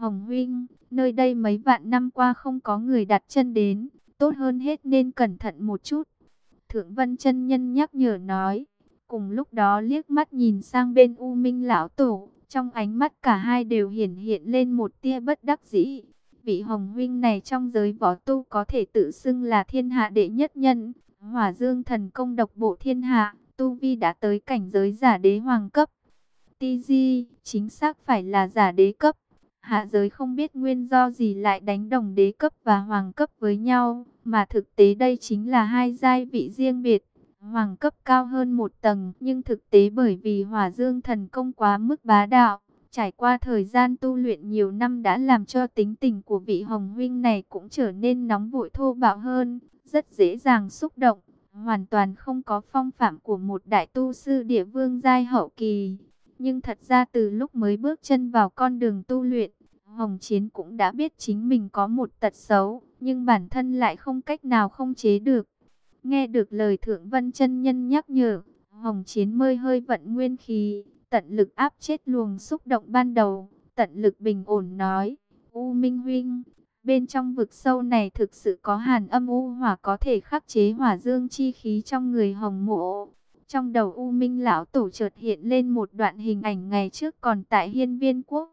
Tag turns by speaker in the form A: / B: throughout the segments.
A: Hồng Huynh, nơi đây mấy vạn năm qua không có người đặt chân đến, tốt hơn hết nên cẩn thận một chút. Thượng Vân chân Nhân nhắc nhở nói, cùng lúc đó liếc mắt nhìn sang bên U Minh Lão Tổ, trong ánh mắt cả hai đều hiển hiện lên một tia bất đắc dĩ. Vị Hồng Huynh này trong giới võ tu có thể tự xưng là thiên hạ đệ nhất nhân, hỏa dương thần công độc bộ thiên hạ, tu vi đã tới cảnh giới giả đế hoàng cấp. Ti Di, chính xác phải là giả đế cấp. Hạ giới không biết nguyên do gì lại đánh đồng đế cấp và hoàng cấp với nhau, mà thực tế đây chính là hai giai vị riêng biệt. Hoàng cấp cao hơn một tầng, nhưng thực tế bởi vì hỏa dương thần công quá mức bá đạo, trải qua thời gian tu luyện nhiều năm đã làm cho tính tình của vị hồng huynh này cũng trở nên nóng vội thô bạo hơn, rất dễ dàng xúc động, hoàn toàn không có phong phạm của một đại tu sư địa vương giai hậu kỳ. Nhưng thật ra từ lúc mới bước chân vào con đường tu luyện, Hồng Chiến cũng đã biết chính mình có một tật xấu, nhưng bản thân lại không cách nào không chế được. Nghe được lời Thượng Vân chân Nhân nhắc nhở, Hồng Chiến mơi hơi vận nguyên khí, tận lực áp chết luồng xúc động ban đầu, tận lực bình ổn nói, U Minh Huynh, bên trong vực sâu này thực sự có hàn âm u hỏa có thể khắc chế hỏa dương chi khí trong người hồng mộ. Trong đầu U Minh Lão Tổ chợt hiện lên một đoạn hình ảnh ngày trước còn tại hiên viên quốc.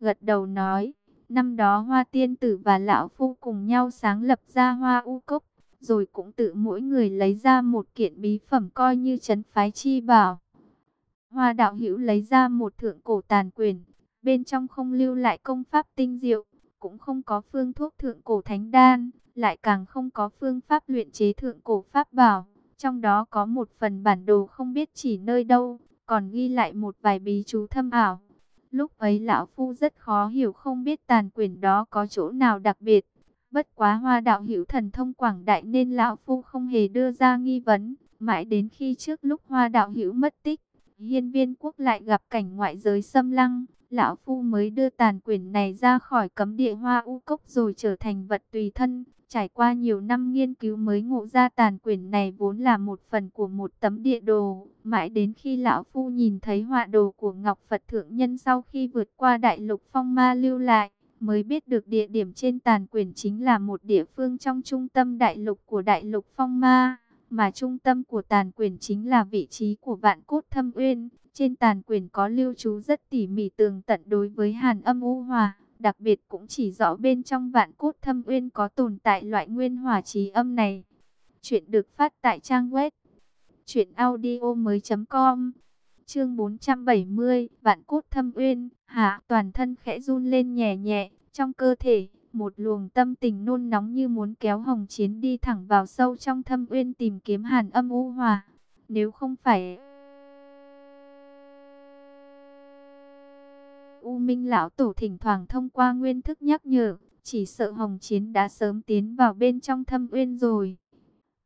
A: Gật đầu nói, năm đó Hoa Tiên Tử và Lão Phu cùng nhau sáng lập ra Hoa U Cốc, rồi cũng tự mỗi người lấy ra một kiện bí phẩm coi như chấn phái chi bảo. Hoa Đạo Hữu lấy ra một thượng cổ tàn quyền, bên trong không lưu lại công pháp tinh diệu, cũng không có phương thuốc thượng cổ thánh đan, lại càng không có phương pháp luyện chế thượng cổ pháp bảo. Trong đó có một phần bản đồ không biết chỉ nơi đâu, còn ghi lại một vài bí chú thâm ảo. Lúc ấy lão phu rất khó hiểu không biết tàn quyền đó có chỗ nào đặc biệt. Bất quá hoa đạo hữu thần thông quảng đại nên lão phu không hề đưa ra nghi vấn. Mãi đến khi trước lúc hoa đạo hữu mất tích, hiên viên quốc lại gặp cảnh ngoại giới xâm lăng. Lão phu mới đưa tàn quyền này ra khỏi cấm địa hoa u cốc rồi trở thành vật tùy thân. Trải qua nhiều năm nghiên cứu mới ngộ ra tàn quyển này vốn là một phần của một tấm địa đồ. Mãi đến khi Lão Phu nhìn thấy họa đồ của Ngọc Phật Thượng Nhân sau khi vượt qua đại lục phong ma lưu lại, mới biết được địa điểm trên tàn quyển chính là một địa phương trong trung tâm đại lục của đại lục phong ma. Mà trung tâm của tàn quyển chính là vị trí của vạn cốt thâm uyên. Trên tàn quyển có lưu trú rất tỉ mỉ tường tận đối với hàn âm u hòa Đặc biệt cũng chỉ rõ bên trong vạn cốt thâm uyên có tồn tại loại nguyên hỏa trí âm này. Chuyện được phát tại trang web truyệnaudiomoi.com. Chương 470, Vạn cốt thâm uyên, hạ toàn thân khẽ run lên nhẹ nhẹ, trong cơ thể, một luồng tâm tình nôn nóng như muốn kéo Hồng Chiến đi thẳng vào sâu trong thâm uyên tìm kiếm Hàn Âm U Hòa. Nếu không phải U Minh Lão Tổ thỉnh thoảng thông qua nguyên thức nhắc nhở, chỉ sợ Hồng Chiến đã sớm tiến vào bên trong thâm uyên rồi.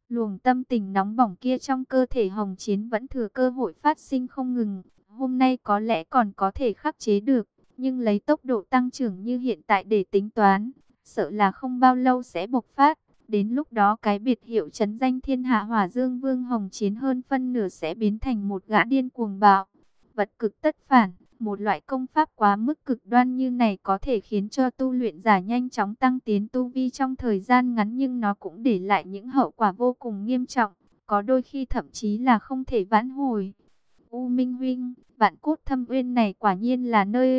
A: Luồng tâm tình nóng bỏng kia trong cơ thể Hồng Chiến vẫn thừa cơ hội phát sinh không ngừng, hôm nay có lẽ còn có thể khắc chế được, nhưng lấy tốc độ tăng trưởng như hiện tại để tính toán, sợ là không bao lâu sẽ bộc phát. Đến lúc đó cái biệt hiệu chấn danh thiên hạ hỏa dương vương hồng chiến hơn phân nửa sẽ biến thành một gã điên cuồng bạo. Vật cực tất phản, một loại công pháp quá mức cực đoan như này có thể khiến cho tu luyện giả nhanh chóng tăng tiến tu vi trong thời gian ngắn nhưng nó cũng để lại những hậu quả vô cùng nghiêm trọng, có đôi khi thậm chí là không thể vãn hồi. U Minh Huynh, vạn cốt thâm uyên này quả nhiên là nơi...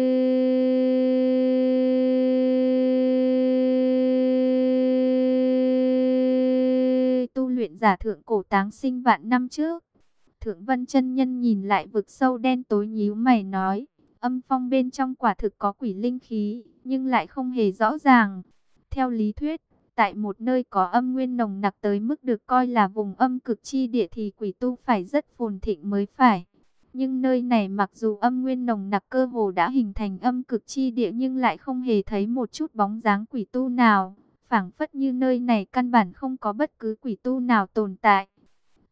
A: tu luyện giả thượng cổ táng sinh vạn năm trước. Thượng Vân chân Nhân nhìn lại vực sâu đen tối nhíu mày nói, âm phong bên trong quả thực có quỷ linh khí, nhưng lại không hề rõ ràng. Theo lý thuyết, tại một nơi có âm nguyên nồng nặc tới mức được coi là vùng âm cực chi địa thì quỷ tu phải rất phồn thịnh mới phải. Nhưng nơi này mặc dù âm nguyên nồng nặc cơ hồ đã hình thành âm cực chi địa nhưng lại không hề thấy một chút bóng dáng quỷ tu nào. phảng phất như nơi này căn bản không có bất cứ quỷ tu nào tồn tại.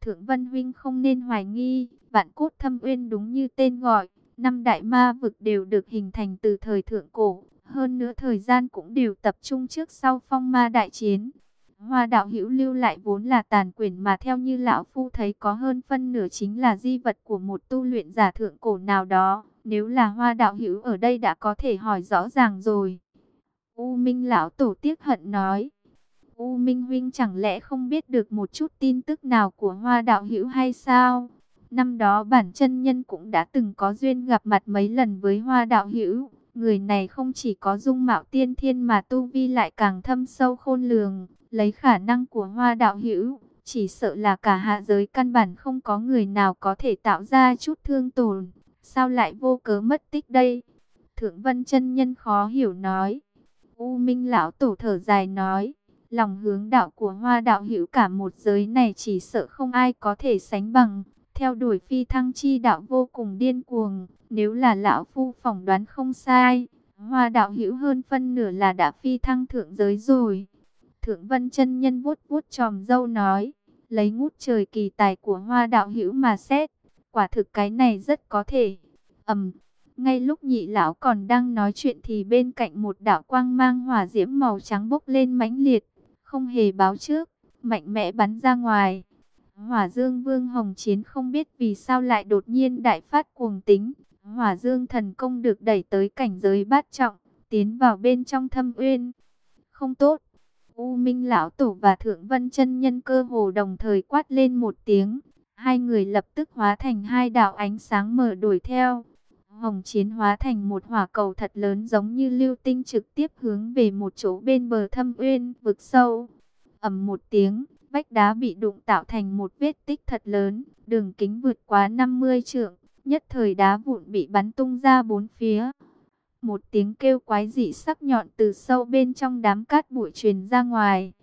A: Thượng Vân Huynh không nên hoài nghi, vạn cốt thâm uyên đúng như tên gọi, năm đại ma vực đều được hình thành từ thời thượng cổ, hơn nữa thời gian cũng đều tập trung trước sau phong ma đại chiến. Hoa đạo hữu lưu lại vốn là tàn quyển mà theo như lão phu thấy có hơn phân nửa chính là di vật của một tu luyện giả thượng cổ nào đó. Nếu là hoa đạo hữu ở đây đã có thể hỏi rõ ràng rồi. U Minh lão tổ tiếc hận nói. U Minh huynh chẳng lẽ không biết được một chút tin tức nào của hoa đạo hữu hay sao? Năm đó bản chân nhân cũng đã từng có duyên gặp mặt mấy lần với hoa đạo hữu. Người này không chỉ có dung mạo tiên thiên mà tu vi lại càng thâm sâu khôn lường. Lấy khả năng của hoa đạo hữu, chỉ sợ là cả hạ giới căn bản không có người nào có thể tạo ra chút thương tổn. Sao lại vô cớ mất tích đây? Thượng Vân chân Nhân khó hiểu nói. U Minh Lão Tổ thở dài nói. Lòng hướng đạo của hoa đạo hữu cả một giới này chỉ sợ không ai có thể sánh bằng. Theo đuổi phi thăng chi đạo vô cùng điên cuồng. Nếu là Lão Phu phỏng đoán không sai. Hoa đạo hữu hơn phân nửa là đã phi thăng thượng giới rồi. Thượng Vân chân Nhân vuốt vuốt tròm dâu nói. Lấy ngút trời kỳ tài của hoa đạo hữu mà xét Quả thực cái này rất có thể. ầm ngay lúc nhị lão còn đang nói chuyện thì bên cạnh một đạo quang mang hỏa diễm màu trắng bốc lên mãnh liệt, không hề báo trước, mạnh mẽ bắn ra ngoài. Hỏa Dương Vương Hồng Chiến không biết vì sao lại đột nhiên đại phát cuồng tính. Hỏa Dương thần công được đẩy tới cảnh giới bát trọng, tiến vào bên trong thâm uyên. Không tốt. U Minh lão tổ và Thượng Vân chân nhân cơ hồ đồng thời quát lên một tiếng, Hai người lập tức hóa thành hai đạo ánh sáng mở đuổi theo. Hồng Chiến hóa thành một hỏa cầu thật lớn giống như lưu tinh trực tiếp hướng về một chỗ bên bờ thâm uyên vực sâu. ầm một tiếng, vách đá bị đụng tạo thành một vết tích thật lớn, đường kính vượt quá 50 trượng, nhất thời đá vụn bị bắn tung ra bốn phía. Một tiếng kêu quái dị sắc nhọn từ sâu bên trong đám cát bụi truyền ra ngoài.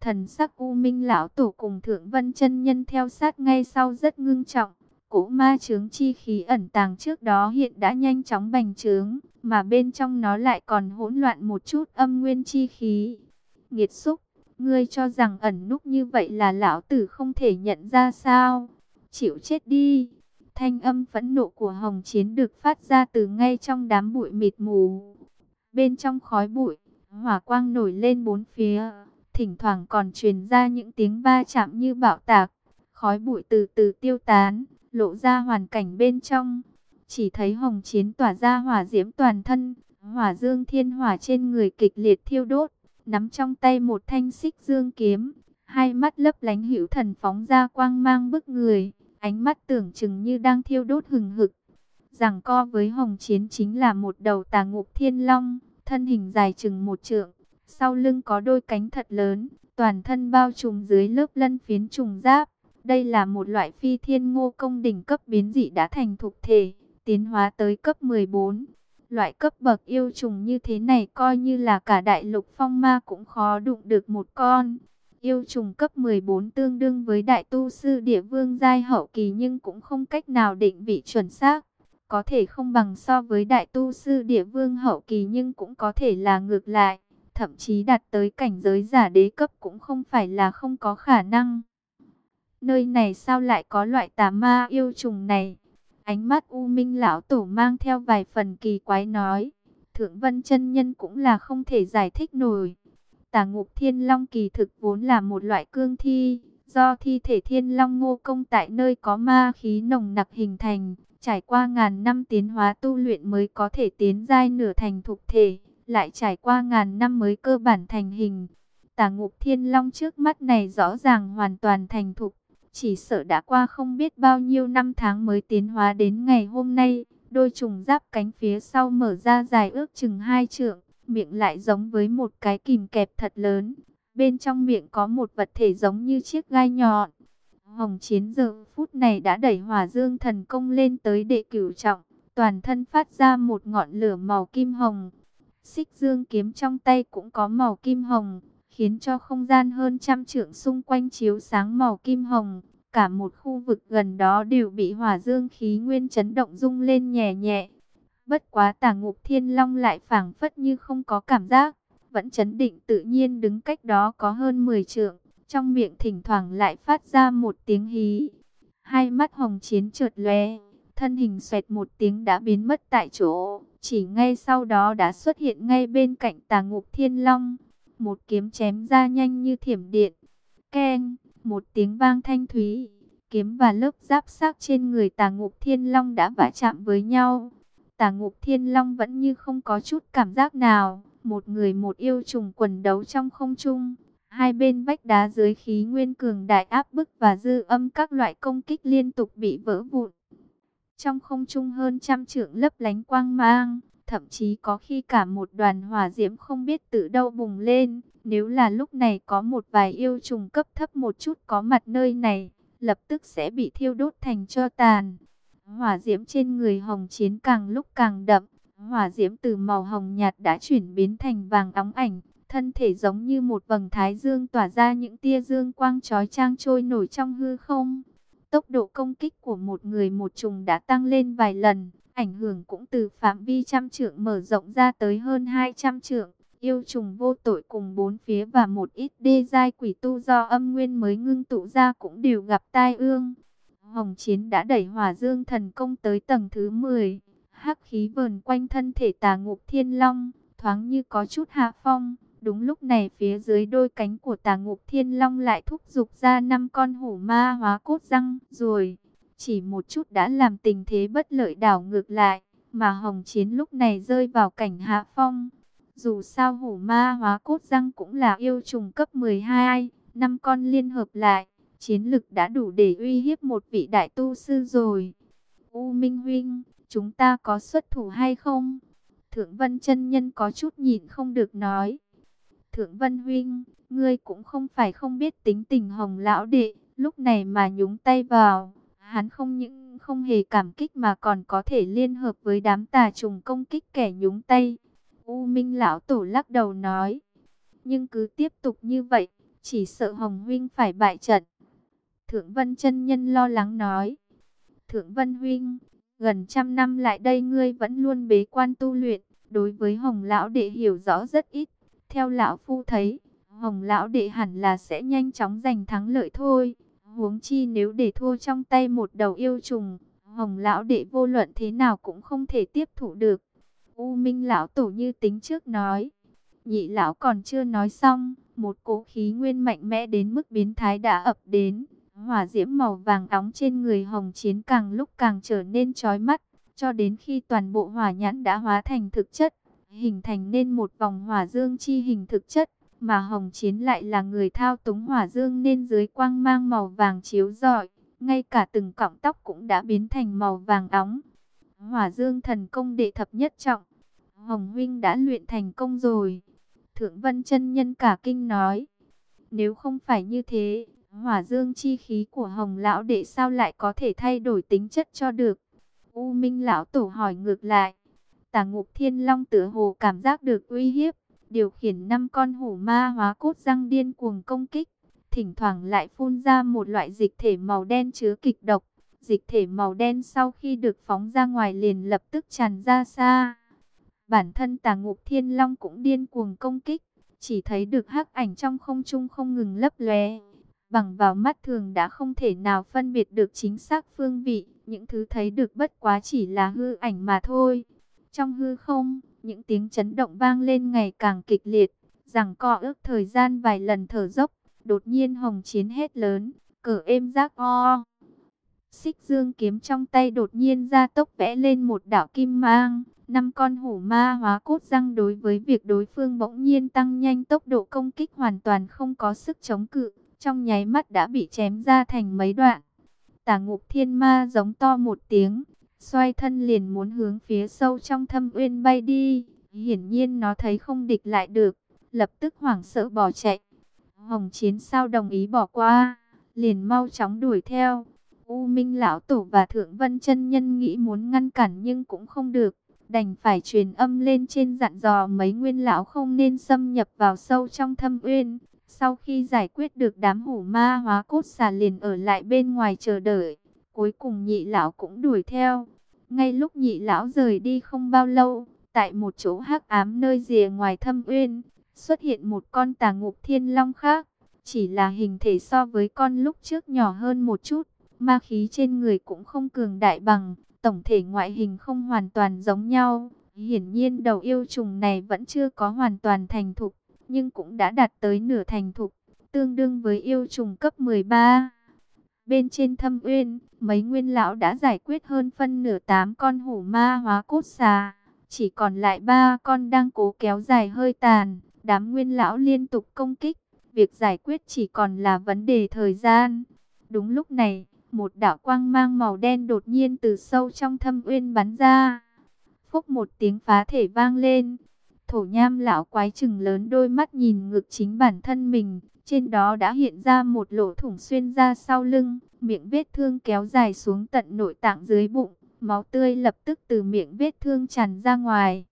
A: Thần sắc U Minh lão tổ cùng Thượng Vân chân nhân theo sát ngay sau rất ngưng trọng. Cỗ ma chướng chi khí ẩn tàng trước đó hiện đã nhanh chóng bành trướng, mà bên trong nó lại còn hỗn loạn một chút âm nguyên chi khí. Nghiệt xúc, ngươi cho rằng ẩn núp như vậy là lão tử không thể nhận ra sao? Chịu chết đi! Thanh âm phẫn nộ của Hồng Chiến được phát ra từ ngay trong đám bụi mịt mù. Bên trong khói bụi, hỏa quang nổi lên bốn phía thỉnh thoảng còn truyền ra những tiếng va chạm như bạo tạc, khói bụi từ từ tiêu tán, lộ ra hoàn cảnh bên trong. Chỉ thấy hồng chiến tỏa ra hỏa diễm toàn thân, hỏa dương thiên hỏa trên người kịch liệt thiêu đốt, nắm trong tay một thanh xích dương kiếm, hai mắt lấp lánh hữu thần phóng ra quang mang bức người, ánh mắt tưởng chừng như đang thiêu đốt hừng hực. Rằng co với hồng chiến chính là một đầu tà ngục thiên long, thân hình dài chừng một trượng, sau lưng có đôi cánh thật lớn, toàn thân bao trùm dưới lớp lân phiến trùng giáp. Đây là một loại phi thiên ngô công đỉnh cấp biến dị đã thành thục thể, tiến hóa tới cấp 14. Loại cấp bậc yêu trùng như thế này coi như là cả đại lục phong ma cũng khó đụng được một con. Yêu trùng cấp 14 tương đương với đại tu sư địa vương giai hậu kỳ nhưng cũng không cách nào định vị chuẩn xác. Có thể không bằng so với đại tu sư địa vương hậu kỳ nhưng cũng có thể là ngược lại thậm chí đạt tới cảnh giới giả đế cấp cũng không phải là không có khả năng. Nơi này sao lại có loại tà ma yêu trùng này? Ánh mắt U Minh lão tổ mang theo vài phần kỳ quái nói, Thượng Vân chân nhân cũng là không thể giải thích nổi. Tà ngục thiên long kỳ thực vốn là một loại cương thi, do thi thể thiên long ngô công tại nơi có ma khí nồng nặc hình thành, trải qua ngàn năm tiến hóa tu luyện mới có thể tiến giai nửa thành thục thể lại trải qua ngàn năm mới cơ bản thành hình. Tà ngục thiên long trước mắt này rõ ràng hoàn toàn thành thục, chỉ sợ đã qua không biết bao nhiêu năm tháng mới tiến hóa đến ngày hôm nay. Đôi trùng giáp cánh phía sau mở ra dài ước chừng hai trượng, miệng lại giống với một cái kìm kẹp thật lớn. Bên trong miệng có một vật thể giống như chiếc gai nhọn. Hồng Chiến giờ phút này đã đẩy hỏa dương thần công lên tới đệ cửu trọng, toàn thân phát ra một ngọn lửa màu kim hồng, Xích dương kiếm trong tay cũng có màu kim hồng, khiến cho không gian hơn trăm trượng xung quanh chiếu sáng màu kim hồng. Cả một khu vực gần đó đều bị hỏa dương khí nguyên chấn động rung lên nhẹ nhẹ. Bất quá tà ngục thiên long lại phảng phất như không có cảm giác, vẫn chấn định tự nhiên đứng cách đó có hơn 10 trượng. Trong miệng thỉnh thoảng lại phát ra một tiếng hí. Hai mắt hồng chiến trượt lóe, thân hình xoẹt một tiếng đã biến mất tại chỗ. Chỉ ngay sau đó đã xuất hiện ngay bên cạnh tà ngục thiên long. Một kiếm chém ra nhanh như thiểm điện. Keng, một tiếng vang thanh thúy. Kiếm và lớp giáp xác trên người tà ngục thiên long đã vả chạm với nhau. Tà ngục thiên long vẫn như không có chút cảm giác nào. Một người một yêu trùng quần đấu trong không trung. Hai bên vách đá dưới khí nguyên cường đại áp bức và dư âm các loại công kích liên tục bị vỡ vụn. Trong không trung hơn trăm trượng lấp lánh quang mang, thậm chí có khi cả một đoàn hỏa diễm không biết từ đâu bùng lên. Nếu là lúc này có một vài yêu trùng cấp thấp một chút có mặt nơi này, lập tức sẽ bị thiêu đốt thành cho tàn. Hỏa diễm trên người hồng chiến càng lúc càng đậm, hỏa diễm từ màu hồng nhạt đã chuyển biến thành vàng óng ảnh, thân thể giống như một vầng thái dương tỏa ra những tia dương quang chói chang trôi nổi trong hư không. Tốc độ công kích của một người một trùng đã tăng lên vài lần, ảnh hưởng cũng từ phạm vi trăm trượng mở rộng ra tới hơn 200 trượng. Yêu trùng vô tội cùng bốn phía và một ít đê giai quỷ tu do âm nguyên mới ngưng tụ ra cũng đều gặp tai ương. Hồng Chiến đã đẩy hỏa dương thần công tới tầng thứ 10. Hắc khí vờn quanh thân thể tà ngục thiên long, thoáng như có chút hạ phong. Đúng lúc này phía dưới đôi cánh của tà ngục thiên long lại thúc giục ra năm con hổ ma hóa cốt răng rồi. Chỉ một chút đã làm tình thế bất lợi đảo ngược lại, mà Hồng Chiến lúc này rơi vào cảnh hạ phong. Dù sao hổ ma hóa cốt răng cũng là yêu trùng cấp 12, năm con liên hợp lại, chiến lực đã đủ để uy hiếp một vị đại tu sư rồi. U Minh Huynh, chúng ta có xuất thủ hay không? Thượng Vân chân Nhân có chút nhịn không được nói. Thượng Vân Huynh, ngươi cũng không phải không biết tính tình hồng lão đệ, lúc này mà nhúng tay vào. Hắn không những không hề cảm kích mà còn có thể liên hợp với đám tà trùng công kích kẻ nhúng tay. U Minh lão tổ lắc đầu nói. Nhưng cứ tiếp tục như vậy, chỉ sợ Hồng Huynh phải bại trận. Thượng Vân chân Nhân lo lắng nói. Thượng Vân Huynh, gần trăm năm lại đây ngươi vẫn luôn bế quan tu luyện, đối với Hồng Lão Đệ hiểu rõ rất ít. Theo Lão Phu thấy, Hồng Lão Đệ hẳn là sẽ nhanh chóng giành thắng lợi thôi. Huống chi nếu để thua trong tay một đầu yêu trùng, Hồng Lão Đệ vô luận thế nào cũng không thể tiếp thụ được. U Minh Lão Tổ như tính trước nói. Nhị Lão còn chưa nói xong, một cỗ khí nguyên mạnh mẽ đến mức biến thái đã ập đến. Hỏa diễm màu vàng óng trên người hồng chiến càng lúc càng trở nên chói mắt, cho đến khi toàn bộ hỏa nhãn đã hóa thành thực chất, hình thành nên một vòng hỏa dương chi hình thực chất, mà hồng chiến lại là người thao túng hỏa dương nên dưới quang mang màu vàng chiếu rọi, ngay cả từng cọng tóc cũng đã biến thành màu vàng óng. Hỏa dương thần công đệ thập nhất trọng, Hồng huynh đã luyện thành công rồi. Thượng Vân chân nhân cả kinh nói, nếu không phải như thế, Hỏa dương chi khí của hồng lão đệ sao lại có thể thay đổi tính chất cho được? U Minh lão tổ hỏi ngược lại. Tà ngục thiên long tử hồ cảm giác được uy hiếp, điều khiển năm con hổ ma hóa cốt răng điên cuồng công kích. Thỉnh thoảng lại phun ra một loại dịch thể màu đen chứa kịch độc. Dịch thể màu đen sau khi được phóng ra ngoài liền lập tức tràn ra xa. Bản thân tà ngục thiên long cũng điên cuồng công kích. Chỉ thấy được hắc ảnh trong không trung không ngừng lấp lóe bằng vào mắt thường đã không thể nào phân biệt được chính xác phương vị, những thứ thấy được bất quá chỉ là hư ảnh mà thôi. Trong hư không, những tiếng chấn động vang lên ngày càng kịch liệt, rằng co ước thời gian vài lần thở dốc, đột nhiên hồng chiến hết lớn, cờ êm giác o. Xích dương kiếm trong tay đột nhiên ra tốc vẽ lên một đảo kim mang, năm con hổ ma hóa cốt răng đối với việc đối phương bỗng nhiên tăng nhanh tốc độ công kích hoàn toàn không có sức chống cự trong nháy mắt đã bị chém ra thành mấy đoạn. Tả ngục thiên ma giống to một tiếng, xoay thân liền muốn hướng phía sâu trong thâm uyên bay đi. Hiển nhiên nó thấy không địch lại được, lập tức hoảng sợ bỏ chạy. Hồng Chiến sao đồng ý bỏ qua, liền mau chóng đuổi theo. U Minh Lão Tổ và Thượng Vân chân Nhân nghĩ muốn ngăn cản nhưng cũng không được. Đành phải truyền âm lên trên dặn dò mấy nguyên lão không nên xâm nhập vào sâu trong thâm uyên. Sau khi giải quyết được đám hủ ma hóa cốt xà liền ở lại bên ngoài chờ đợi. Cuối cùng nhị lão cũng đuổi theo. Ngay lúc nhị lão rời đi không bao lâu, tại một chỗ hắc ám nơi rìa ngoài thâm uyên, xuất hiện một con tà ngục thiên long khác. Chỉ là hình thể so với con lúc trước nhỏ hơn một chút, ma khí trên người cũng không cường đại bằng, tổng thể ngoại hình không hoàn toàn giống nhau. Hiển nhiên đầu yêu trùng này vẫn chưa có hoàn toàn thành thục nhưng cũng đã đạt tới nửa thành thục, tương đương với yêu trùng cấp 13. Bên trên thâm uyên, mấy nguyên lão đã giải quyết hơn phân nửa tám con hổ ma hóa cốt xà. Chỉ còn lại ba con đang cố kéo dài hơi tàn. Đám nguyên lão liên tục công kích. Việc giải quyết chỉ còn là vấn đề thời gian. Đúng lúc này, một đạo quang mang màu đen đột nhiên từ sâu trong thâm uyên bắn ra. Phúc một tiếng phá thể vang lên. Thổ nham lão quái chừng lớn đôi mắt nhìn ngực chính bản thân mình. Trên đó đã hiện ra một lỗ thủng xuyên ra sau lưng. Miệng vết thương kéo dài xuống tận nội tạng dưới bụng. Máu tươi lập tức từ miệng vết thương tràn ra ngoài.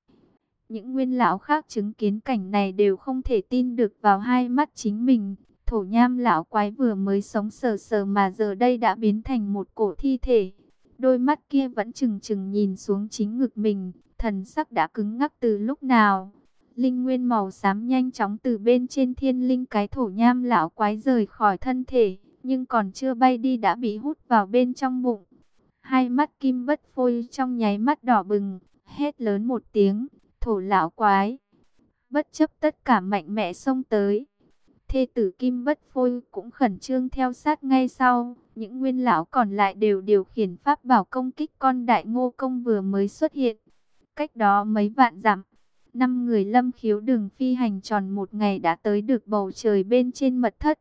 A: Những nguyên lão khác chứng kiến cảnh này đều không thể tin được vào hai mắt chính mình. Thổ nham lão quái vừa mới sống sờ sờ mà giờ đây đã biến thành một cổ thi thể. Đôi mắt kia vẫn chừng chừng nhìn xuống chính ngực mình, thần sắc đã cứng ngắc từ lúc nào. Linh nguyên màu xám nhanh chóng từ bên trên thiên linh cái thổ nham lão quái rời khỏi thân thể, nhưng còn chưa bay đi đã bị hút vào bên trong bụng. Hai mắt kim bất phôi trong nháy mắt đỏ bừng, hét lớn một tiếng, thổ lão quái. Bất chấp tất cả mạnh mẽ xông tới. Thê tử kim bất phôi cũng khẩn trương theo sát ngay sau. Những nguyên lão còn lại đều điều khiển pháp bảo công kích con đại ngô công vừa mới xuất hiện. Cách đó mấy vạn dặm, năm người lâm khiếu đường phi hành tròn một ngày đã tới được bầu trời bên trên mật thất.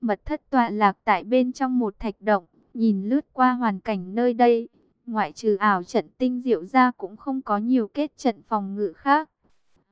A: Mật thất tọa lạc tại bên trong một thạch động, nhìn lướt qua hoàn cảnh nơi đây. Ngoại trừ ảo trận tinh diệu ra cũng không có nhiều kết trận phòng ngự khác.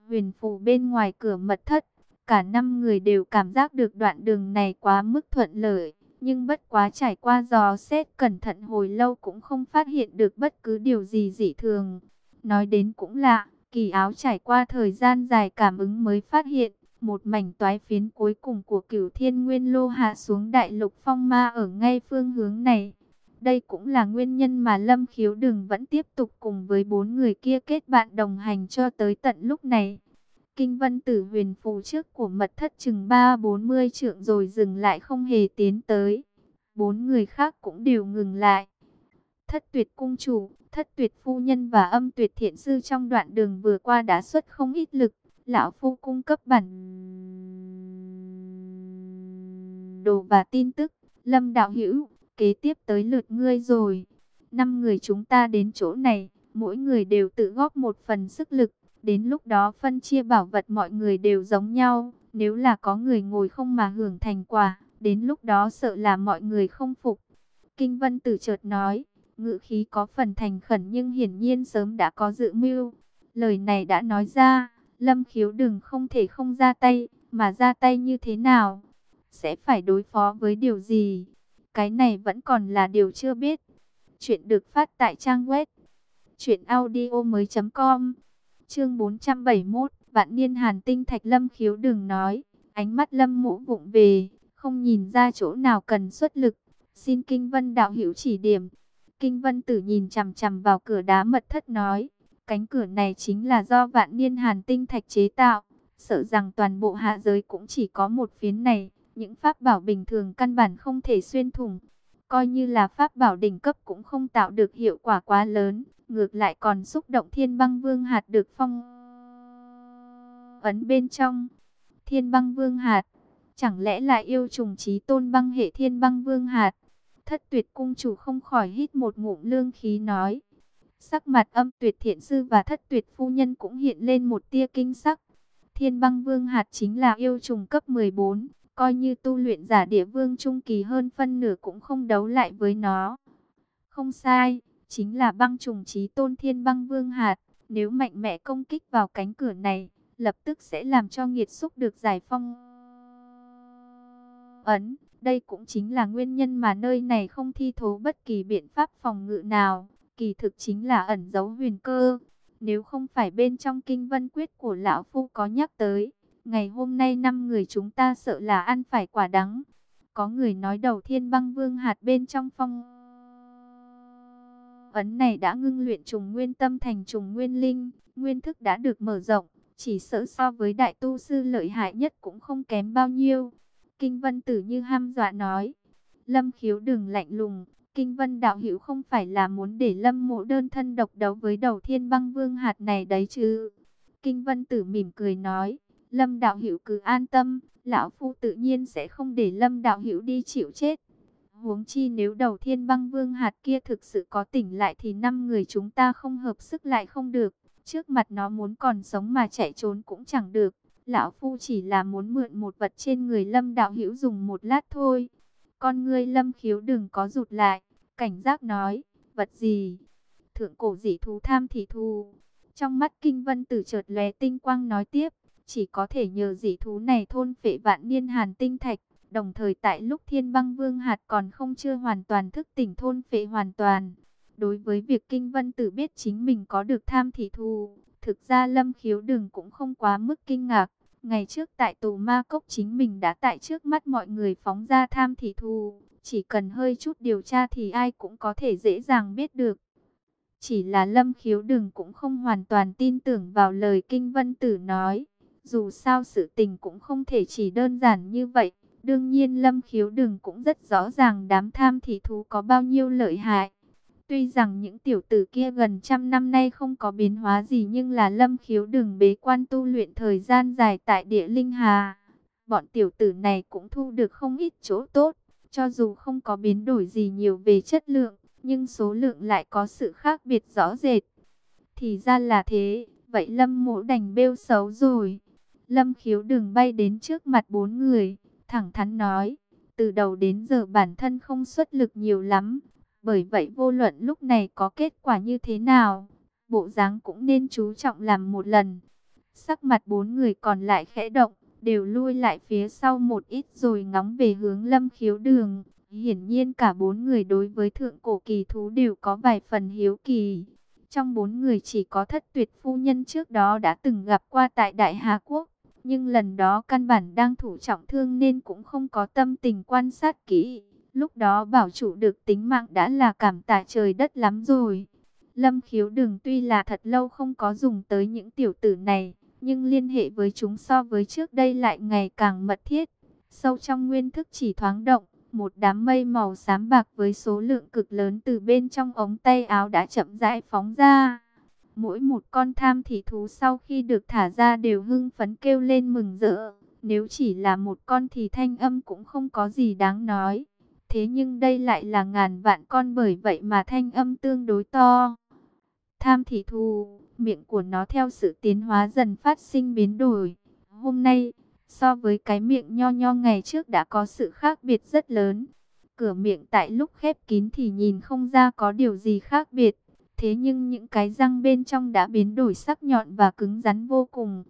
A: Huyền phù bên ngoài cửa mật thất, cả năm người đều cảm giác được đoạn đường này quá mức thuận lợi. Nhưng bất quá trải qua dò xét cẩn thận hồi lâu cũng không phát hiện được bất cứ điều gì dị thường. Nói đến cũng lạ, kỳ áo trải qua thời gian dài cảm ứng mới phát hiện, một mảnh toái phiến cuối cùng của cửu thiên nguyên lô hạ xuống đại lục phong ma ở ngay phương hướng này. Đây cũng là nguyên nhân mà Lâm Khiếu Đừng vẫn tiếp tục cùng với bốn người kia kết bạn đồng hành cho tới tận lúc này. Kinh vân tử huyền phù trước của mật thất chừng ba bốn mươi trượng rồi dừng lại không hề tiến tới. Bốn người khác cũng đều ngừng lại. Thất tuyệt cung chủ, thất tuyệt phu nhân và âm tuyệt thiện sư trong đoạn đường vừa qua đã xuất không ít lực. Lão phu cung cấp bản đồ và tin tức. Lâm đạo hữu, kế tiếp tới lượt ngươi rồi. Năm người chúng ta đến chỗ này, mỗi người đều tự góp một phần sức lực. Đến lúc đó phân chia bảo vật mọi người đều giống nhau. Nếu là có người ngồi không mà hưởng thành quả, đến lúc đó sợ là mọi người không phục. Kinh Vân Tử chợt nói, ngữ khí có phần thành khẩn nhưng hiển nhiên sớm đã có dự mưu. Lời này đã nói ra, Lâm Khiếu đừng không thể không ra tay, mà ra tay như thế nào? Sẽ phải đối phó với điều gì? Cái này vẫn còn là điều chưa biết. Chuyện được phát tại trang web truyệnaudio mới .com Chương 471, Vạn Niên Hàn Tinh Thạch Lâm khiếu đừng nói, ánh mắt Lâm Mũ vụng về, không nhìn ra chỗ nào cần xuất lực, xin Kinh Vân đạo hữu chỉ điểm. Kinh Vân Tử nhìn chằm chằm vào cửa đá mật thất nói, cánh cửa này chính là do Vạn Niên Hàn Tinh Thạch chế tạo, sợ rằng toàn bộ hạ giới cũng chỉ có một phiến này, những pháp bảo bình thường căn bản không thể xuyên thủng. Coi như là pháp bảo đỉnh cấp cũng không tạo được hiệu quả quá lớn, ngược lại còn xúc động thiên băng vương hạt được phong ấn bên trong. Thiên băng vương hạt, chẳng lẽ là yêu trùng trí tôn băng hệ thiên băng vương hạt? Thất tuyệt cung chủ không khỏi hít một ngụm lương khí nói. Sắc mặt âm tuyệt thiện sư và thất tuyệt phu nhân cũng hiện lên một tia kinh sắc. Thiên băng vương hạt chính là yêu trùng cấp 14, coi như tu luyện giả địa vương trung kỳ hơn phân nửa cũng không đấu lại với nó. Không sai, chính là băng trùng trí tôn thiên băng vương hạt. Nếu mạnh mẽ công kích vào cánh cửa này, lập tức sẽ làm cho nghiệt xúc được giải phong. Ấn, đây cũng chính là nguyên nhân mà nơi này không thi thố bất kỳ biện pháp phòng ngự nào. Kỳ thực chính là ẩn giấu huyền cơ. Nếu không phải bên trong kinh vân quyết của Lão Phu có nhắc tới, ngày hôm nay năm người chúng ta sợ là ăn phải quả đắng. Có người nói đầu thiên băng vương hạt bên trong phong ấn này đã ngưng luyện trùng nguyên tâm thành trùng nguyên linh, nguyên thức đã được mở rộng, chỉ sợ so với đại tu sư lợi hại nhất cũng không kém bao nhiêu. Kinh Vân Tử như ham dọa nói, Lâm Khiếu đừng lạnh lùng, Kinh Vân đạo hữu không phải là muốn để Lâm Mộ đơn thân độc đấu với đầu thiên băng vương hạt này đấy chứ. Kinh Vân Tử mỉm cười nói, Lâm đạo hữu cứ an tâm, lão phu tự nhiên sẽ không để Lâm đạo hữu đi chịu chết. Huống chi nếu đầu thiên băng vương hạt kia thực sự có tỉnh lại thì năm người chúng ta không hợp sức lại không được. Trước mặt nó muốn còn sống mà chạy trốn cũng chẳng được. Lão Phu chỉ là muốn mượn một vật trên người lâm đạo hữu dùng một lát thôi. Con ngươi lâm khiếu đừng có rụt lại. Cảnh giác nói, vật gì? Thượng cổ dị thú tham thị thu Trong mắt kinh vân tử chợt lóe tinh quang nói tiếp. Chỉ có thể nhờ dị thú này thôn phệ vạn niên hàn tinh thạch. Đồng thời tại lúc thiên băng vương hạt còn không chưa hoàn toàn thức tỉnh thôn phệ hoàn toàn. Đối với việc kinh vân tử biết chính mình có được tham thị thu thực ra lâm khiếu đừng cũng không quá mức kinh ngạc. Ngày trước tại tù ma cốc chính mình đã tại trước mắt mọi người phóng ra tham thị thù. Chỉ cần hơi chút điều tra thì ai cũng có thể dễ dàng biết được. Chỉ là lâm khiếu đừng cũng không hoàn toàn tin tưởng vào lời kinh vân tử nói. Dù sao sự tình cũng không thể chỉ đơn giản như vậy. Đương nhiên lâm khiếu đừng cũng rất rõ ràng đám tham thị thú có bao nhiêu lợi hại. Tuy rằng những tiểu tử kia gần trăm năm nay không có biến hóa gì nhưng là lâm khiếu đừng bế quan tu luyện thời gian dài tại địa linh hà. Bọn tiểu tử này cũng thu được không ít chỗ tốt, cho dù không có biến đổi gì nhiều về chất lượng, nhưng số lượng lại có sự khác biệt rõ rệt. Thì ra là thế, vậy lâm mộ đành bêu xấu rồi. Lâm khiếu đừng bay đến trước mặt bốn người, thẳng thắn nói, từ đầu đến giờ bản thân không xuất lực nhiều lắm, bởi vậy vô luận lúc này có kết quả như thế nào, bộ dáng cũng nên chú trọng làm một lần. Sắc mặt bốn người còn lại khẽ động, đều lui lại phía sau một ít rồi ngóng về hướng lâm khiếu đường. Hiển nhiên cả bốn người đối với thượng cổ kỳ thú đều có vài phần hiếu kỳ. Trong bốn người chỉ có thất tuyệt phu nhân trước đó đã từng gặp qua tại Đại Hà Quốc. Nhưng lần đó căn bản đang thủ trọng thương nên cũng không có tâm tình quan sát kỹ. Lúc đó bảo chủ được tính mạng đã là cảm tạ trời đất lắm rồi. Lâm khiếu đừng tuy là thật lâu không có dùng tới những tiểu tử này, nhưng liên hệ với chúng so với trước đây lại ngày càng mật thiết. Sâu trong nguyên thức chỉ thoáng động, một đám mây màu xám bạc với số lượng cực lớn từ bên trong ống tay áo đã chậm rãi phóng ra. Mỗi một con tham thị thú sau khi được thả ra đều hưng phấn kêu lên mừng rỡ. Nếu chỉ là một con thì thanh âm cũng không có gì đáng nói. Thế nhưng đây lại là ngàn vạn con bởi vậy mà thanh âm tương đối to. Tham thị thù miệng của nó theo sự tiến hóa dần phát sinh biến đổi. Hôm nay, so với cái miệng nho nho ngày trước đã có sự khác biệt rất lớn. Cửa miệng tại lúc khép kín thì nhìn không ra có điều gì khác biệt. Thế nhưng những cái răng bên trong đã biến đổi sắc nhọn và cứng rắn vô cùng.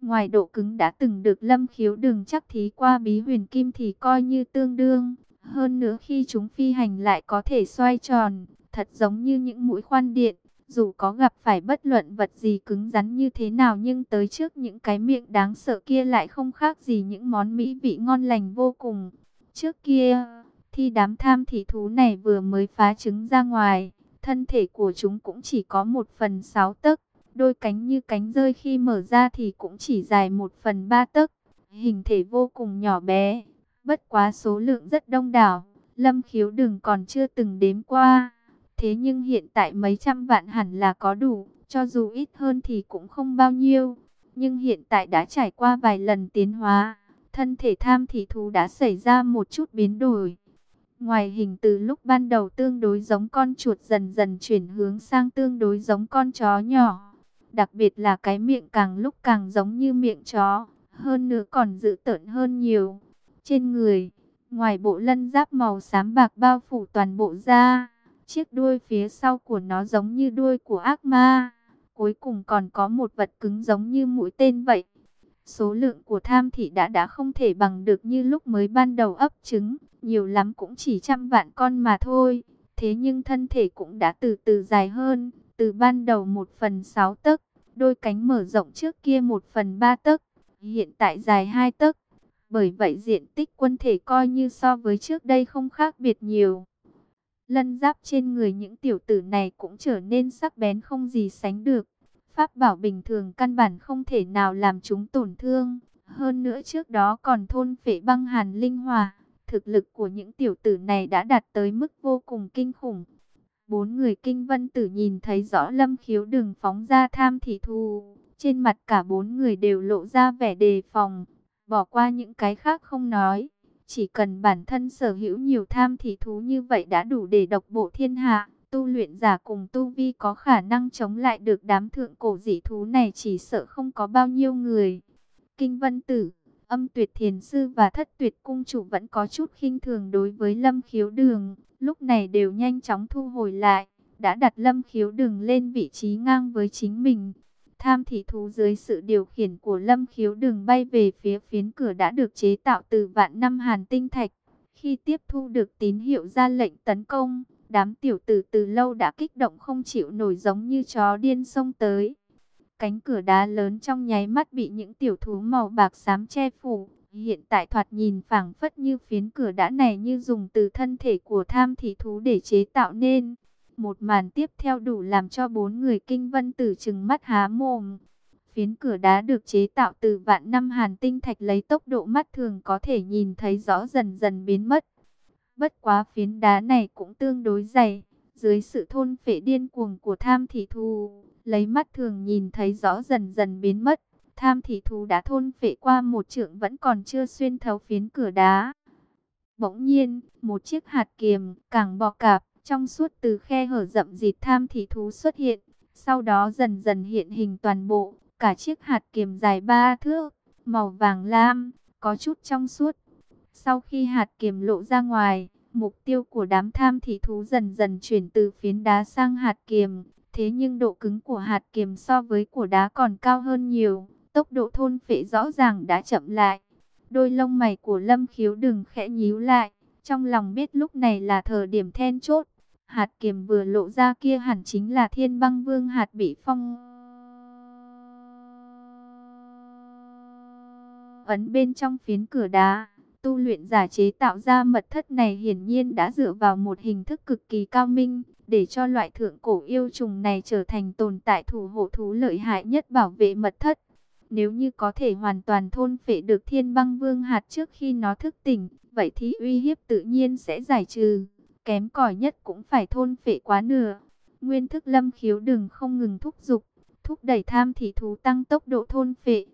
A: Ngoài độ cứng đã từng được lâm khiếu đường chắc thí qua bí huyền kim thì coi như tương đương. Hơn nữa khi chúng phi hành lại có thể xoay tròn, thật giống như những mũi khoan điện. Dù có gặp phải bất luận vật gì cứng rắn như thế nào nhưng tới trước những cái miệng đáng sợ kia lại không khác gì những món mỹ vị ngon lành vô cùng. Trước kia, thì đám tham thị thú này vừa mới phá trứng ra ngoài, thân thể của chúng cũng chỉ có một phần sáu tấc, đôi cánh như cánh rơi khi mở ra thì cũng chỉ dài một phần ba tấc, hình thể vô cùng nhỏ bé, bất quá số lượng rất đông đảo, lâm khiếu đừng còn chưa từng đếm qua. Thế nhưng hiện tại mấy trăm vạn hẳn là có đủ, cho dù ít hơn thì cũng không bao nhiêu. Nhưng hiện tại đã trải qua vài lần tiến hóa, thân thể tham thị thú đã xảy ra một chút biến đổi. Ngoài hình từ lúc ban đầu tương đối giống con chuột dần dần chuyển hướng sang tương đối giống con chó nhỏ. Đặc biệt là cái miệng càng lúc càng giống như miệng chó, hơn nữa còn dữ tợn hơn nhiều. Trên người, ngoài bộ lân giáp màu xám bạc bao phủ toàn bộ da, chiếc đuôi phía sau của nó giống như đuôi của ác ma. Cuối cùng còn có một vật cứng giống như mũi tên vậy. Số lượng của tham thị đã đã không thể bằng được như lúc mới ban đầu ấp trứng, nhiều lắm cũng chỉ trăm vạn con mà thôi. Thế nhưng thân thể cũng đã từ từ dài hơn, từ ban đầu một phần sáu tấc, đôi cánh mở rộng trước kia một phần ba tấc, hiện tại dài hai tấc. Bởi vậy diện tích quân thể coi như so với trước đây không khác biệt nhiều. Lân giáp trên người những tiểu tử này cũng trở nên sắc bén không gì sánh được. Pháp bảo bình thường căn bản không thể nào làm chúng tổn thương. Hơn nữa trước đó còn thôn phệ băng hàn linh hòa. Thực lực của những tiểu tử này đã đạt tới mức vô cùng kinh khủng. Bốn người kinh vân tử nhìn thấy rõ lâm khiếu đường phóng ra tham thị thù. Trên mặt cả bốn người đều lộ ra vẻ đề phòng. Bỏ qua những cái khác không nói. Chỉ cần bản thân sở hữu nhiều tham thị thú như vậy đã đủ để độc bộ thiên hạ. Tu luyện giả cùng tu vi có khả năng chống lại được đám thượng cổ dị thú này chỉ sợ không có bao nhiêu người. Kinh Vân Tử, âm tuyệt thiền sư và thất tuyệt cung chủ vẫn có chút khinh thường đối với lâm khiếu đường. Lúc này đều nhanh chóng thu hồi lại, đã đặt lâm khiếu đường lên vị trí ngang với chính mình. Tham thị thú dưới sự điều khiển của lâm khiếu đường bay về phía phiến cửa đã được chế tạo từ vạn năm hàn tinh thạch. Khi tiếp thu được tín hiệu ra lệnh tấn công, đám tiểu tử từ lâu đã kích động không chịu nổi giống như chó điên xông tới. Cánh cửa đá lớn trong nháy mắt bị những tiểu thú màu bạc xám che phủ. Hiện tại thoạt nhìn phảng phất như phiến cửa đã này như dùng từ thân thể của tham thị thú để chế tạo nên. Một màn tiếp theo đủ làm cho bốn người kinh vân tử trừng mắt há mồm. Phiến cửa đá được chế tạo từ vạn năm hàn tinh thạch lấy tốc độ mắt thường có thể nhìn thấy rõ dần dần biến mất. Bất quá phiến đá này cũng tương đối dày, dưới sự thôn phệ điên cuồng của tham thị thù, lấy mắt thường nhìn thấy rõ dần dần biến mất. Tham thị thú đã thôn phệ qua một trượng vẫn còn chưa xuyên thấu phiến cửa đá. Bỗng nhiên, một chiếc hạt kiềm, càng bò cạp, trong suốt từ khe hở rậm rịt tham thị thú xuất hiện. Sau đó dần dần hiện hình toàn bộ, cả chiếc hạt kiềm dài ba thước, màu vàng lam, có chút trong suốt. Sau khi hạt kiềm lộ ra ngoài, mục tiêu của đám tham thị thú dần dần chuyển từ phiến đá sang hạt kiềm. Thế nhưng độ cứng của hạt kiềm so với của đá còn cao hơn nhiều, tốc độ thôn phệ rõ ràng đã chậm lại. Đôi lông mày của Lâm Khiếu đừng khẽ nhíu lại, trong lòng biết lúc này là thời điểm then chốt. Hạt kiềm vừa lộ ra kia hẳn chính là thiên băng vương hạt bị phong. Ấn bên trong phiến cửa đá, tu luyện giả chế tạo ra mật thất này hiển nhiên đã dựa vào một hình thức cực kỳ cao minh, để cho loại thượng cổ yêu trùng này trở thành tồn tại thủ hộ thú lợi hại nhất bảo vệ mật thất. Nếu như có thể hoàn toàn thôn phệ được thiên băng vương hạt trước khi nó thức tỉnh, vậy thì uy hiếp tự nhiên sẽ giải trừ. Kém cỏi nhất cũng phải thôn phệ quá nửa. Nguyên thức lâm khiếu đừng không ngừng thúc giục, thúc đẩy tham thị thú tăng tốc độ thôn phệ.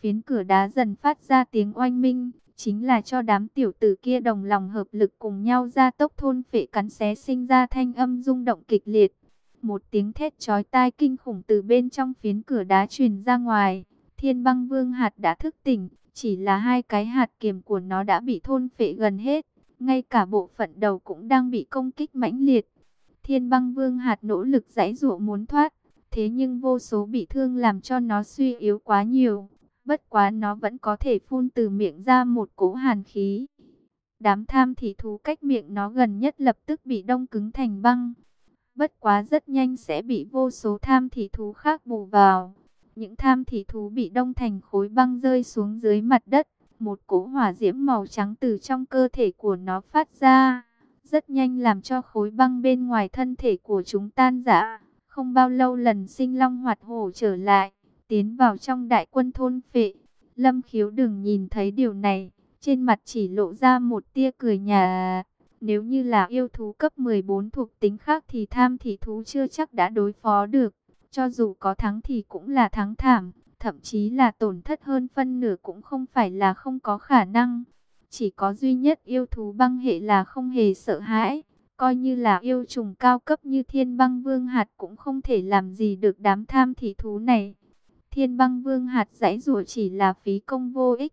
A: Phiến cửa đá dần phát ra tiếng oanh minh, chính là cho đám tiểu tử kia đồng lòng hợp lực cùng nhau ra tốc thôn phệ cắn xé sinh ra thanh âm rung động kịch liệt. Một tiếng thét chói tai kinh khủng từ bên trong phiến cửa đá truyền ra ngoài. Thiên băng vương hạt đã thức tỉnh, chỉ là hai cái hạt kiềm của nó đã bị thôn phệ gần hết. Ngay cả bộ phận đầu cũng đang bị công kích mãnh liệt. Thiên băng vương hạt nỗ lực giãy giụa muốn thoát, thế nhưng vô số bị thương làm cho nó suy yếu quá nhiều. Bất quá nó vẫn có thể phun từ miệng ra một cỗ hàn khí. Đám tham thị thú cách miệng nó gần nhất lập tức bị đông cứng thành băng. Bất quá rất nhanh sẽ bị vô số tham thị thú khác bù vào. Những tham thị thú bị đông thành khối băng rơi xuống dưới mặt đất. Một cỗ hỏa diễm màu trắng từ trong cơ thể của nó phát ra. Rất nhanh làm cho khối băng bên ngoài thân thể của chúng tan rã. Không bao lâu lần sinh long hoạt hổ trở lại tiến vào trong đại quân thôn phệ. Lâm khiếu đừng nhìn thấy điều này, trên mặt chỉ lộ ra một tia cười nhà. Nếu như là yêu thú cấp 14 thuộc tính khác thì tham thị thú chưa chắc đã đối phó được. Cho dù có thắng thì cũng là thắng thảm, thậm chí là tổn thất hơn phân nửa cũng không phải là không có khả năng. Chỉ có duy nhất yêu thú băng hệ là không hề sợ hãi. Coi như là yêu trùng cao cấp như thiên băng vương hạt cũng không thể làm gì được đám tham thị thú này. Thiên băng vương hạt giãy rùa chỉ là phí công vô ích.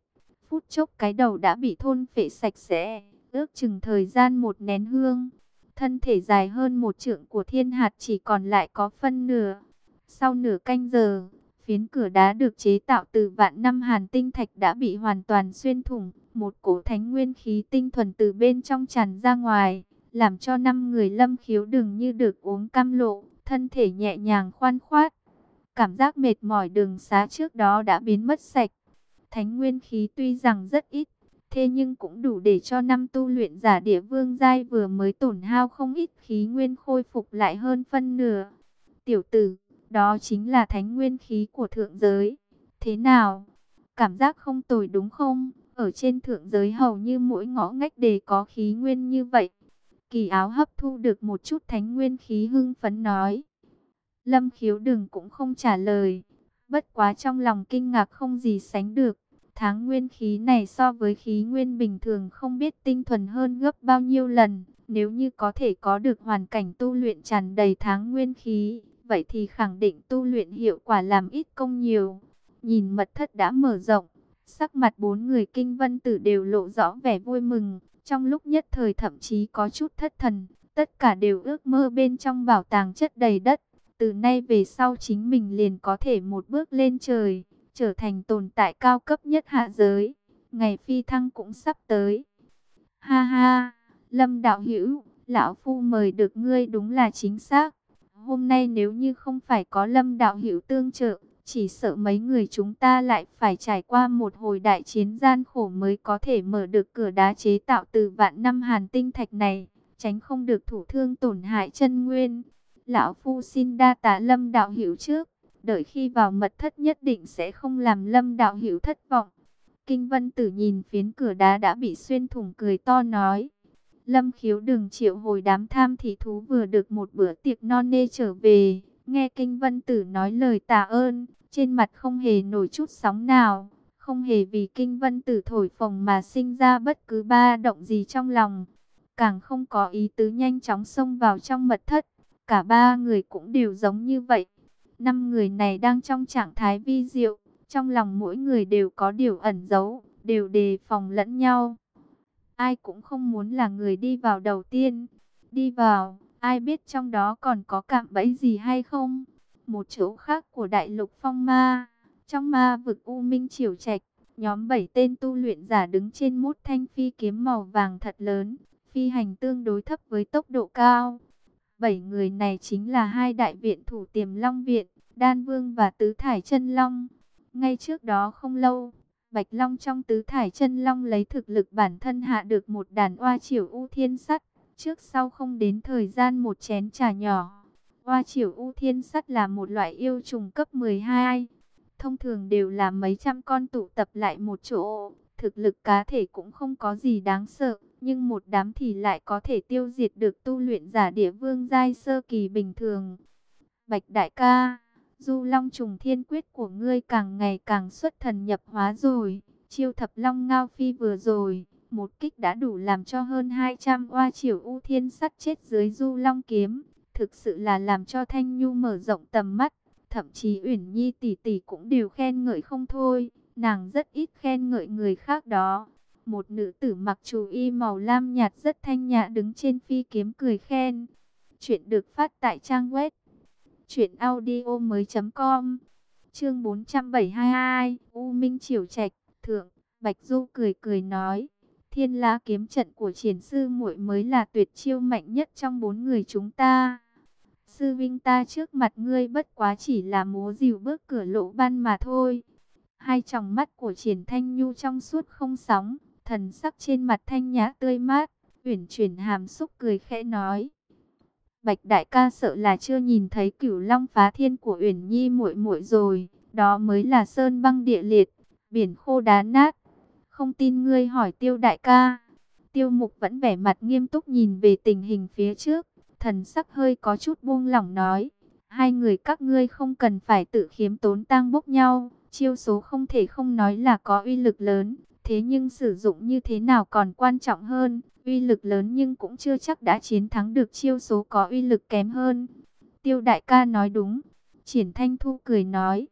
A: Phút chốc cái đầu đã bị thôn phệ sạch sẽ, ước chừng thời gian một nén hương. Thân thể dài hơn một trượng của thiên hạt chỉ còn lại có phân nửa. Sau nửa canh giờ, phiến cửa đá được chế tạo từ vạn năm hàn tinh thạch đã bị hoàn toàn xuyên thủng. Một cổ thánh nguyên khí tinh thuần từ bên trong tràn ra ngoài, làm cho năm người lâm khiếu đừng như được uống cam lộ, thân thể nhẹ nhàng khoan khoát. Cảm giác mệt mỏi đường xá trước đó đã biến mất sạch. Thánh nguyên khí tuy rằng rất ít, thế nhưng cũng đủ để cho năm tu luyện giả địa vương giai vừa mới tổn hao không ít khí nguyên khôi phục lại hơn phân nửa. Tiểu tử, đó chính là thánh nguyên khí của thượng giới. Thế nào? Cảm giác không tồi đúng không? Ở trên thượng giới hầu như mỗi ngõ ngách đều có khí nguyên như vậy. Kỳ áo hấp thu được một chút thánh nguyên khí hưng phấn nói. Lâm khiếu đừng cũng không trả lời. Bất quá trong lòng kinh ngạc không gì sánh được. tháng nguyên khí này so với khí nguyên bình thường không biết tinh thuần hơn gấp bao nhiêu lần. Nếu như có thể có được hoàn cảnh tu luyện tràn đầy tháng nguyên khí, vậy thì khẳng định tu luyện hiệu quả làm ít công nhiều. Nhìn mật thất đã mở rộng, sắc mặt bốn người kinh vân tử đều lộ rõ vẻ vui mừng. Trong lúc nhất thời thậm chí có chút thất thần, tất cả đều ước mơ bên trong bảo tàng chất đầy đất. Từ nay về sau chính mình liền có thể một bước lên trời, trở thành tồn tại cao cấp nhất hạ giới. Ngày phi thăng cũng sắp tới. Ha ha, Lâm Đạo Hữu lão phu mời được ngươi đúng là chính xác. Hôm nay nếu như không phải có Lâm Đạo Hữu tương trợ, chỉ sợ mấy người chúng ta lại phải trải qua một hồi đại chiến gian khổ mới có thể mở được cửa đá chế tạo từ vạn năm hàn tinh thạch này, tránh không được thủ thương tổn hại chân nguyên. Lão Phu xin đa tạ Lâm Đạo Hiểu trước, đợi khi vào mật thất nhất định sẽ không làm Lâm Đạo Hiểu thất vọng. Kinh Vân Tử nhìn phiến cửa đá đã bị xuyên thủng cười to nói. Lâm khiếu đừng triệu hồi đám tham thị thú vừa được một bữa tiệc non nê trở về. Nghe Kinh Vân Tử nói lời tạ ơn, trên mặt không hề nổi chút sóng nào. Không hề vì Kinh Vân Tử thổi phồng mà sinh ra bất cứ ba động gì trong lòng. Càng không có ý tứ nhanh chóng xông vào trong mật thất. Cả ba người cũng đều giống như vậy. Năm người này đang trong trạng thái vi diệu. Trong lòng mỗi người đều có điều ẩn giấu, đều đề phòng lẫn nhau. Ai cũng không muốn là người đi vào đầu tiên. Đi vào, ai biết trong đó còn có cạm bẫy gì hay không? Một chỗ khác của đại lục phong ma, trong ma vực U Minh Triều Trạch, nhóm bảy tên tu luyện giả đứng trên mút thanh phi kiếm màu vàng thật lớn, phi hành tương đối thấp với tốc độ cao. Bảy người này chính là hai đại viện thủ tiềm Long Viện, Đan Vương và Tứ Thải chân Long. Ngay trước đó không lâu, Bạch Long trong Tứ Thải chân Long lấy thực lực bản thân hạ được một đàn oa triều u thiên sắt. Trước sau không đến thời gian một chén trà nhỏ. Oa triều u thiên sắt là một loại yêu trùng cấp 12. Thông thường đều là mấy trăm con tụ tập lại một chỗ. Thực lực cá thể cũng không có gì đáng sợ nhưng một đám thì lại có thể tiêu diệt được tu luyện giả địa vương giai sơ kỳ bình thường. Bạch đại ca, du long trùng thiên quyết của ngươi càng ngày càng xuất thần nhập hóa rồi, chiêu thập long ngao phi vừa rồi, một kích đã đủ làm cho hơn 200 oa triều u thiên sắt chết dưới du long kiếm, thực sự là làm cho Thanh Nhu mở rộng tầm mắt, thậm chí Uyển Nhi tỷ tỷ cũng đều khen ngợi không thôi, nàng rất ít khen ngợi người khác đó. Một nữ tử mặc chú y màu lam nhạt rất thanh nhã đứng trên phi kiếm cười khen. Chuyện được phát tại trang web audio mới com Chương 472 U Minh Triều Trạch Thượng Bạch Du cười cười nói Thiên la kiếm trận của triển sư muội mới là tuyệt chiêu mạnh nhất trong bốn người chúng ta. Sư Vinh ta trước mặt ngươi bất quá chỉ là múa dìu bước cửa lộ ban mà thôi. Hai tròng mắt của triển thanh nhu trong suốt không sóng, thần sắc trên mặt thanh nhã tươi mát, uyển chuyển hàm xúc cười khẽ nói. Bạch đại ca sợ là chưa nhìn thấy cửu long phá thiên của uyển nhi muội muội rồi, đó mới là sơn băng địa liệt, biển khô đá nát. Không tin ngươi hỏi tiêu đại ca. Tiêu mục vẫn vẻ mặt nghiêm túc nhìn về tình hình phía trước, thần sắc hơi có chút buông lỏng nói. Hai người các ngươi không cần phải tự khiếm tốn tang bốc nhau, chiêu số không thể không nói là có uy lực lớn, Thế nhưng sử dụng như thế nào còn quan trọng hơn, uy lực lớn nhưng cũng chưa chắc đã chiến thắng được chiêu số có uy lực kém hơn. Tiêu đại ca nói đúng, triển thanh thu cười nói.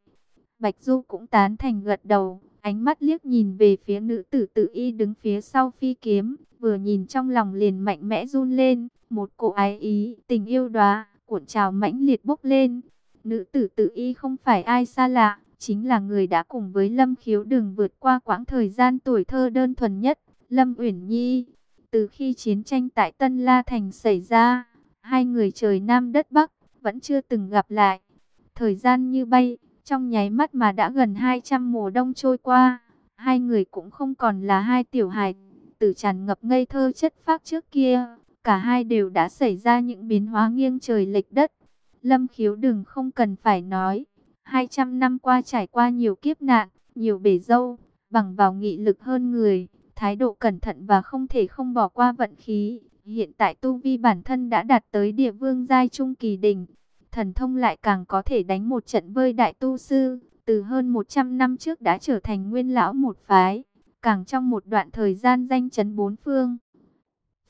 A: Bạch Du cũng tán thành gật đầu, ánh mắt liếc nhìn về phía nữ tử tự y đứng phía sau phi kiếm, vừa nhìn trong lòng liền mạnh mẽ run lên, một cỗ ái ý, tình yêu đoá, cuộn trào mãnh liệt bốc lên. Nữ tử tự y không phải ai xa lạ, chính là người đã cùng với Lâm Khiếu đường vượt qua quãng thời gian tuổi thơ đơn thuần nhất, Lâm Uyển Nhi. Từ khi chiến tranh tại Tân La Thành xảy ra, hai người trời Nam đất Bắc vẫn chưa từng gặp lại. Thời gian như bay, trong nháy mắt mà đã gần 200 mùa đông trôi qua, hai người cũng không còn là hai tiểu hài tử tràn ngập ngây thơ chất phác trước kia, cả hai đều đã xảy ra những biến hóa nghiêng trời lệch đất. Lâm Khiếu Đừng không cần phải nói, 200 năm qua trải qua nhiều kiếp nạn, nhiều bể dâu, bằng vào nghị lực hơn người, thái độ cẩn thận và không thể không bỏ qua vận khí. Hiện tại tu vi bản thân đã đạt tới địa vương giai trung kỳ đỉnh, thần thông lại càng có thể đánh một trận vơi đại tu sư, từ hơn 100 năm trước đã trở thành nguyên lão một phái, càng trong một đoạn thời gian danh chấn bốn phương.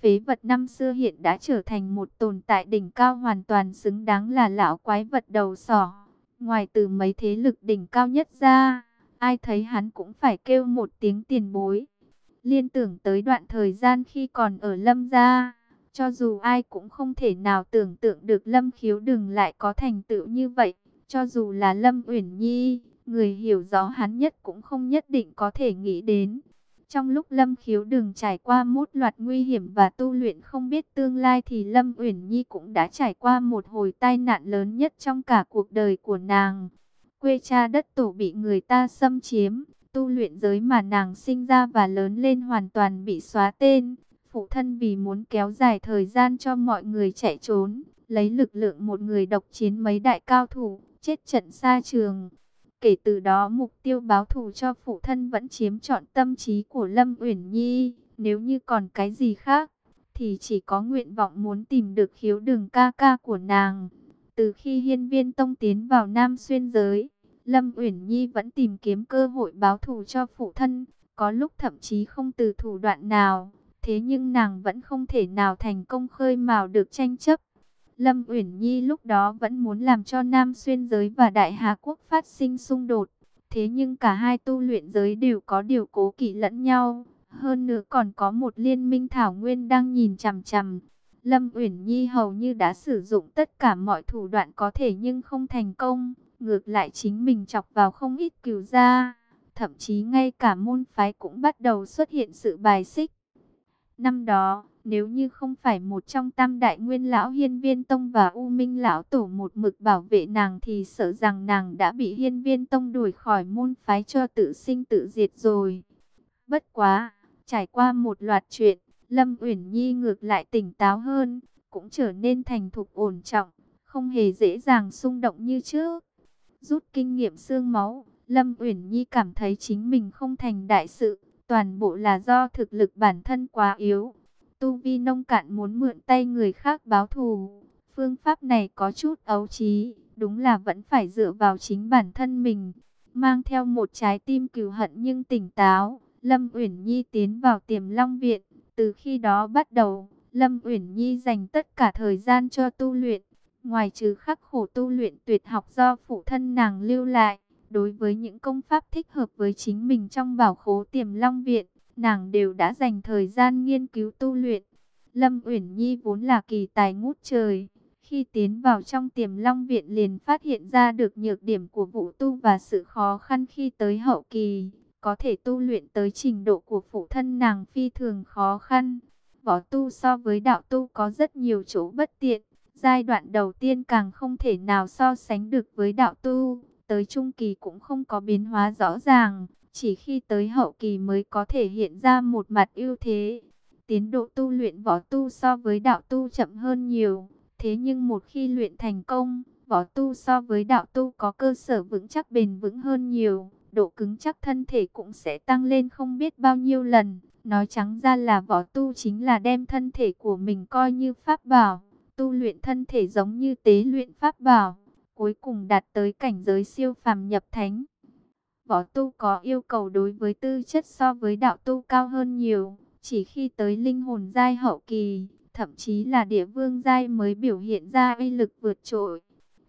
A: Phế vật năm xưa hiện đã trở thành một tồn tại đỉnh cao hoàn toàn xứng đáng là lão quái vật đầu sỏ. Ngoài từ mấy thế lực đỉnh cao nhất ra, ai thấy hắn cũng phải kêu một tiếng tiền bối. Liên tưởng tới đoạn thời gian khi còn ở lâm gia, cho dù ai cũng không thể nào tưởng tượng được lâm khiếu đừng lại có thành tựu như vậy. Cho dù là lâm uyển nhi, người hiểu rõ hắn nhất cũng không nhất định có thể nghĩ đến. Trong lúc Lâm Khiếu đừng trải qua một loạt nguy hiểm và tu luyện không biết tương lai thì Lâm Uyển Nhi cũng đã trải qua một hồi tai nạn lớn nhất trong cả cuộc đời của nàng. Quê cha đất tổ bị người ta xâm chiếm, tu luyện giới mà nàng sinh ra và lớn lên hoàn toàn bị xóa tên. Phụ thân vì muốn kéo dài thời gian cho mọi người chạy trốn, lấy lực lượng một người độc chiến mấy đại cao thủ, chết trận xa trường. Kể từ đó mục tiêu báo thù cho phụ thân vẫn chiếm trọn tâm trí của Lâm Uyển Nhi. Nếu như còn cái gì khác, thì chỉ có nguyện vọng muốn tìm được khiếu đường ca ca của nàng. Từ khi hiên viên tông tiến vào Nam Xuyên giới, Lâm Uyển Nhi vẫn tìm kiếm cơ hội báo thù cho phụ thân, có lúc thậm chí không từ thủ đoạn nào. Thế nhưng nàng vẫn không thể nào thành công khơi mào được tranh chấp. Lâm Uyển Nhi lúc đó vẫn muốn làm cho Nam Xuyên giới và Đại Hà Quốc phát sinh xung đột. Thế nhưng cả hai tu luyện giới đều có điều cố kỵ lẫn nhau. Hơn nữa còn có một liên minh thảo nguyên đang nhìn chằm chằm. Lâm Uyển Nhi hầu như đã sử dụng tất cả mọi thủ đoạn có thể nhưng không thành công. Ngược lại chính mình chọc vào không ít cừu gia. Thậm chí ngay cả môn phái cũng bắt đầu xuất hiện sự bài xích. Năm đó, nếu như không phải một trong tam đại nguyên lão hiên viên tông và U Minh lão tổ một mực bảo vệ nàng thì sợ rằng nàng đã bị hiên viên tông đuổi khỏi môn phái cho tự sinh tự diệt rồi. Bất quá, trải qua một loạt chuyện, Lâm Uyển Nhi ngược lại tỉnh táo hơn, cũng trở nên thành thục ổn trọng, không hề dễ dàng xung động như trước. Rút kinh nghiệm xương máu, Lâm Uyển Nhi cảm thấy chính mình không thành đại sự, toàn bộ là do thực lực bản thân quá yếu Tu vi nông cạn muốn mượn tay người khác báo thù. Phương pháp này có chút ấu trí, đúng là vẫn phải dựa vào chính bản thân mình. Mang theo một trái tim cừu hận nhưng tỉnh táo, Lâm Uyển Nhi tiến vào tiềm long viện. Từ khi đó bắt đầu, Lâm Uyển Nhi dành tất cả thời gian cho tu luyện. Ngoài trừ khắc khổ tu luyện tuyệt học do phụ thân nàng lưu lại, đối với những công pháp thích hợp với chính mình trong bảo khố tiềm long viện, nàng đều đã dành thời gian nghiên cứu tu luyện. Lâm Uyển Nhi vốn là kỳ tài ngút trời, khi tiến vào trong Tiềm Long viện liền phát hiện ra được nhược điểm của Vũ tu và sự khó khăn khi tới hậu kỳ, có thể tu luyện tới trình độ của phụ thân nàng phi thường khó khăn. Võ tu so với đạo tu có rất nhiều chỗ bất tiện, giai đoạn đầu tiên càng không thể nào so sánh được với đạo tu, tới trung kỳ cũng không có biến hóa rõ ràng, chỉ khi tới hậu kỳ mới có thể hiện ra một mặt ưu thế. Tiến độ tu luyện võ tu so với đạo tu chậm hơn nhiều. Thế nhưng một khi luyện thành công, võ tu so với đạo tu có cơ sở vững chắc bền vững hơn nhiều. Độ cứng chắc thân thể cũng sẽ tăng lên không biết bao nhiêu lần. Nói trắng ra là võ tu chính là đem thân thể của mình coi như pháp bảo. Tu luyện thân thể giống như tế luyện pháp bảo. Cuối cùng đạt tới cảnh giới siêu phàm nhập thánh. Võ tu có yêu cầu đối với tư chất so với đạo tu cao hơn nhiều. Chỉ khi tới linh hồn giai hậu kỳ, thậm chí là địa vương giai mới biểu hiện ra uy lực vượt trội.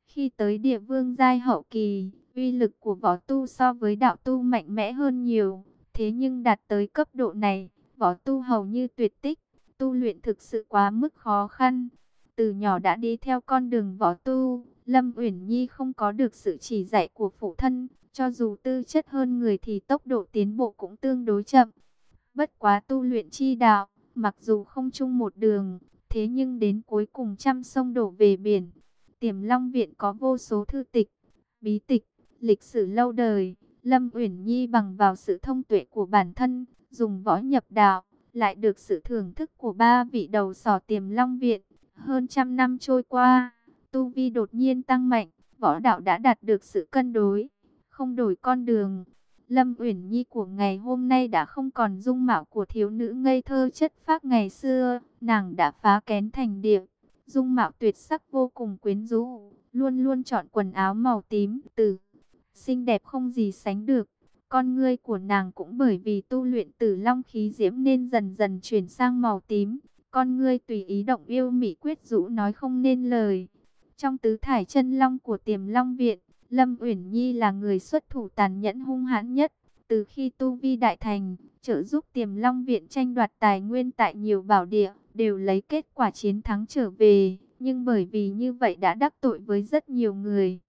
A: Khi tới địa vương giai hậu kỳ, uy lực của võ tu so với đạo tu mạnh mẽ hơn nhiều. Thế nhưng đạt tới cấp độ này, võ tu hầu như tuyệt tích, tu luyện thực sự quá mức khó khăn. Từ nhỏ đã đi theo con đường võ tu, Lâm Uyển Nhi không có được sự chỉ dạy của phụ thân, cho dù tư chất hơn người thì tốc độ tiến bộ cũng tương đối chậm. Bất quá tu luyện chi đạo, mặc dù không chung một đường, thế nhưng đến cuối cùng trăm sông đổ về biển. Tiềm Long Viện có vô số thư tịch, bí tịch, lịch sử lâu đời. Lâm Uyển Nhi bằng vào sự thông tuệ của bản thân, dùng võ nhập đạo, lại được sự thưởng thức của ba vị đầu sỏ Tiềm Long Viện. Hơn trăm năm trôi qua, tu vi đột nhiên tăng mạnh, võ đạo đã đạt được sự cân đối, không đổi con đường. Lâm Uyển Nhi của ngày hôm nay đã không còn dung mạo của thiếu nữ ngây thơ chất phác ngày xưa, nàng đã phá kén thành điệp, dung mạo tuyệt sắc vô cùng quyến rũ, luôn luôn chọn quần áo màu tím từ xinh đẹp không gì sánh được. Con ngươi của nàng cũng bởi vì tu luyện tử long khí diễm nên dần dần chuyển sang màu tím. Con ngươi tùy ý động yêu mỹ quyết rũ nói không nên lời. Trong tứ thải chân long của tiềm long viện, Lâm Uyển Nhi là người xuất thủ tàn nhẫn hung hãn nhất. Từ khi tu vi đại thành, trợ giúp tiềm long viện tranh đoạt tài nguyên tại nhiều bảo địa, đều lấy kết quả chiến thắng trở về. Nhưng bởi vì như vậy đã đắc tội với rất nhiều người.